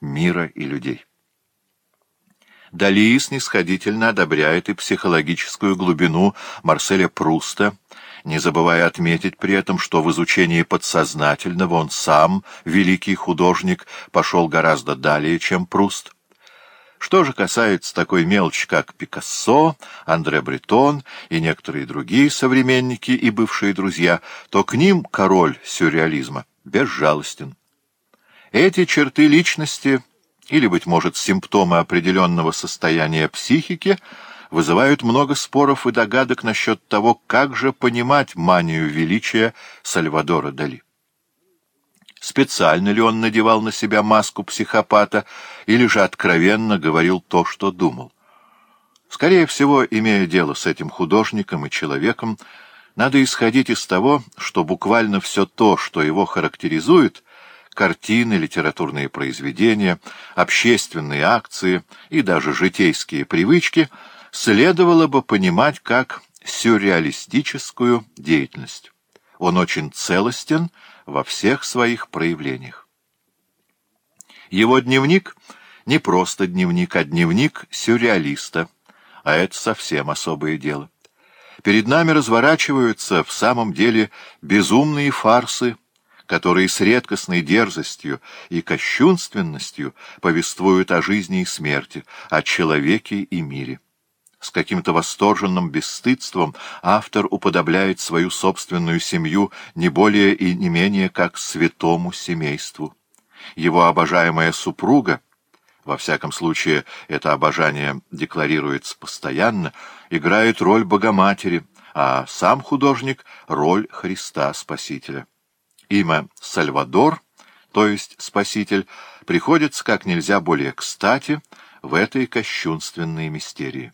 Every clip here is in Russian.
мира и людей. Дали снисходительно одобряет и психологическую глубину Марселя Пруста, не забывая отметить при этом, что в изучении подсознательного он сам, великий художник, пошел гораздо далее, чем Пруст. Что же касается такой мелочи, как Пикассо, Андре Бретон и некоторые другие современники и бывшие друзья, то к ним король сюрреализма безжалостен. Эти черты личности, или, быть может, симптомы определенного состояния психики, вызывают много споров и догадок насчет того, как же понимать манию величия Сальвадора Дали. Специально ли он надевал на себя маску психопата, или же откровенно говорил то, что думал? Скорее всего, имея дело с этим художником и человеком, надо исходить из того, что буквально все то, что его характеризует — картины, литературные произведения, общественные акции и даже житейские привычки, следовало бы понимать как сюрреалистическую деятельность. Он очень целостен во всех своих проявлениях. Его дневник не просто дневник, а дневник сюрреалиста, а это совсем особое дело. Перед нами разворачиваются в самом деле безумные фарсы, которые с редкостной дерзостью и кощунственностью повествуют о жизни и смерти, о человеке и мире. С каким-то восторженным бесстыдством автор уподобляет свою собственную семью не более и не менее как святому семейству. Его обожаемая супруга — во всяком случае, это обожание декларируется постоянно, играет роль Богоматери, а сам художник — роль Христа Спасителя. Имя Сальвадор, то есть Спаситель, приходится как нельзя более кстати в этой кощунственной мистерии.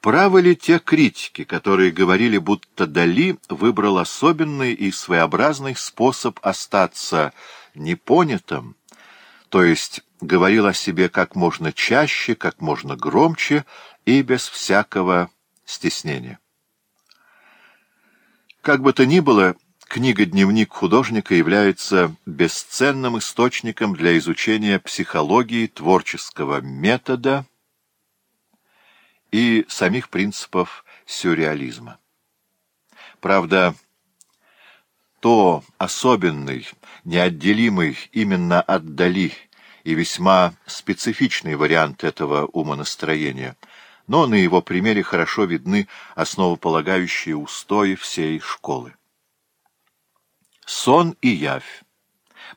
Правы ли те критики, которые говорили, будто Дали выбрал особенный и своеобразный способ остаться непонятым, то есть говорил о себе как можно чаще, как можно громче и без всякого стеснения? Как бы то ни было, книга-дневник художника является бесценным источником для изучения психологии творческого метода и самих принципов сюрреализма. Правда, то особенный, неотделимый именно от Дали и весьма специфичный вариант этого умонастроения – но на его примере хорошо видны основополагающие устои всей школы. Сон и явь,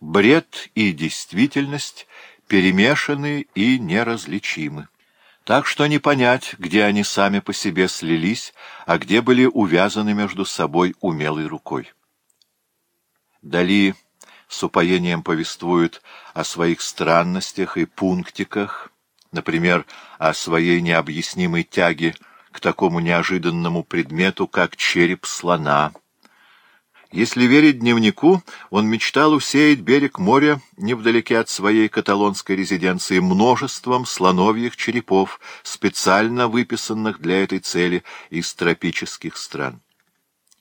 бред и действительность перемешаны и неразличимы. Так что не понять, где они сами по себе слились, а где были увязаны между собой умелой рукой. Дали с упоением повествуют о своих странностях и пунктиках, например, о своей необъяснимой тяге к такому неожиданному предмету, как череп слона. Если верить дневнику, он мечтал усеять берег моря невдалеке от своей каталонской резиденции множеством слоновьих черепов, специально выписанных для этой цели из тропических стран.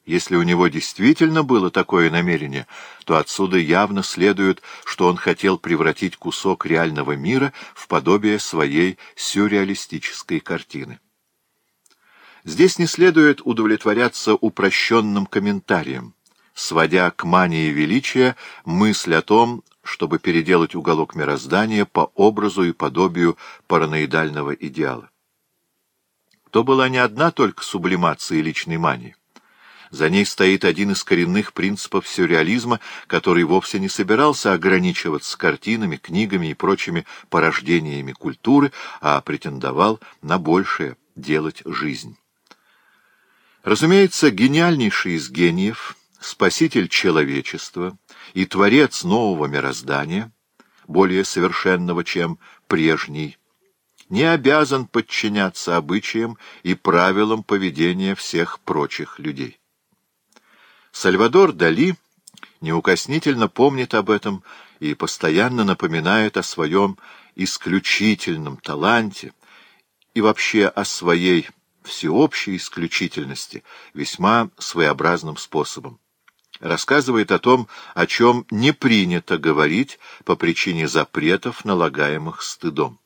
Если у него действительно было такое намерение, то отсюда явно следует, что он хотел превратить кусок реального мира в подобие своей сюрреалистической картины. Здесь не следует удовлетворяться упрощенным комментарием, сводя к мании величия мысль о том, чтобы переделать уголок мироздания по образу и подобию параноидального идеала. То была не одна только сублимация личной мании. За ней стоит один из коренных принципов сюрреализма, который вовсе не собирался ограничиваться картинами, книгами и прочими порождениями культуры, а претендовал на большее — делать жизнь. Разумеется, гениальнейший из гениев, спаситель человечества и творец нового мироздания, более совершенного, чем прежний, не обязан подчиняться обычаям и правилам поведения всех прочих людей. Сальвадор Дали неукоснительно помнит об этом и постоянно напоминает о своем исключительном таланте и вообще о своей всеобщей исключительности весьма своеобразным способом. Рассказывает о том, о чем не принято говорить по причине запретов, налагаемых стыдом.